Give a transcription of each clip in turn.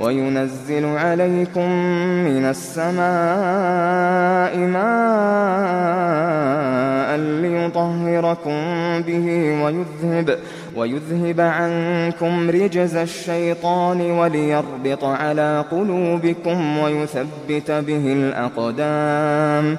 وينزل عليكم من السماء ماء ليطهركم به ويذهب ويذهب عنكم رجز الشيطان وليربط على قلوبكم ويثبت به الأقدام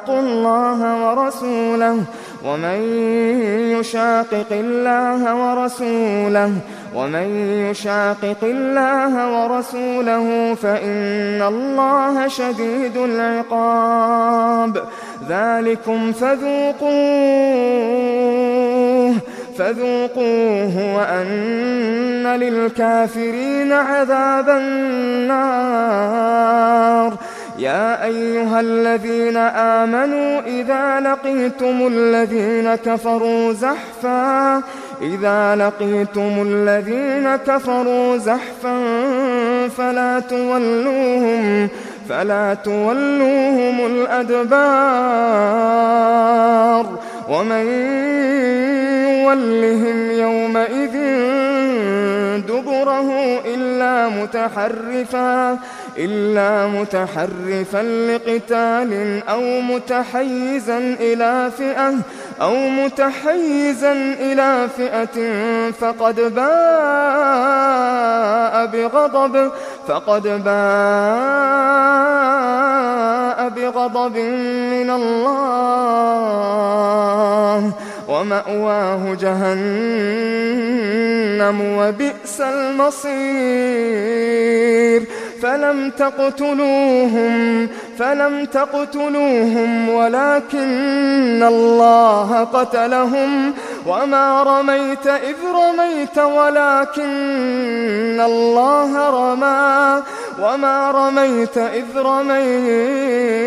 شاقوا الله ورسوله ومن يشاقق الله ورسوله ومن يشاقق الله ورسوله فإن الله شديد العقاب. ذلكم فذوقوه فذوقوه وأن للكافرين عذاب النار. يا أيها الذين آمنوا إذا لقيتم الذين كفروا زحفا إذا لقيتم الذين كفروا زحفا فلا تولوهم فلا تولوهم الأدبار. ومن يولهم يومئذ دبره إلا متحرفا. إلا متحرفا لقتال أو متحيزا إلى فئة أو متحيزا إلى فئة فقد باء بغضب فقد باء بغضب من الله. ومأواه جهنم وبئس المصير. فلم تقتلوهم فلم تقتلوهم ولكن الله قتلهم. وما رميت إذ رميت ولكن الله رمى. وما رميت إذ رميت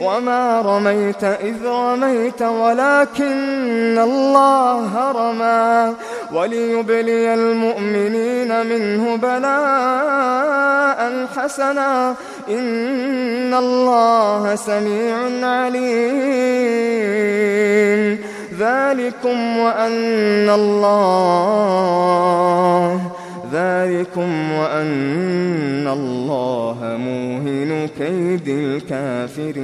وما رميت إذ رميت ولكن الله رمى. وليبلي المؤمنين منه بلاء. حسنا. إن الله سميع عليم. ذلكم وأن الله ذلكم وأن الله موهن كيد الكافرين.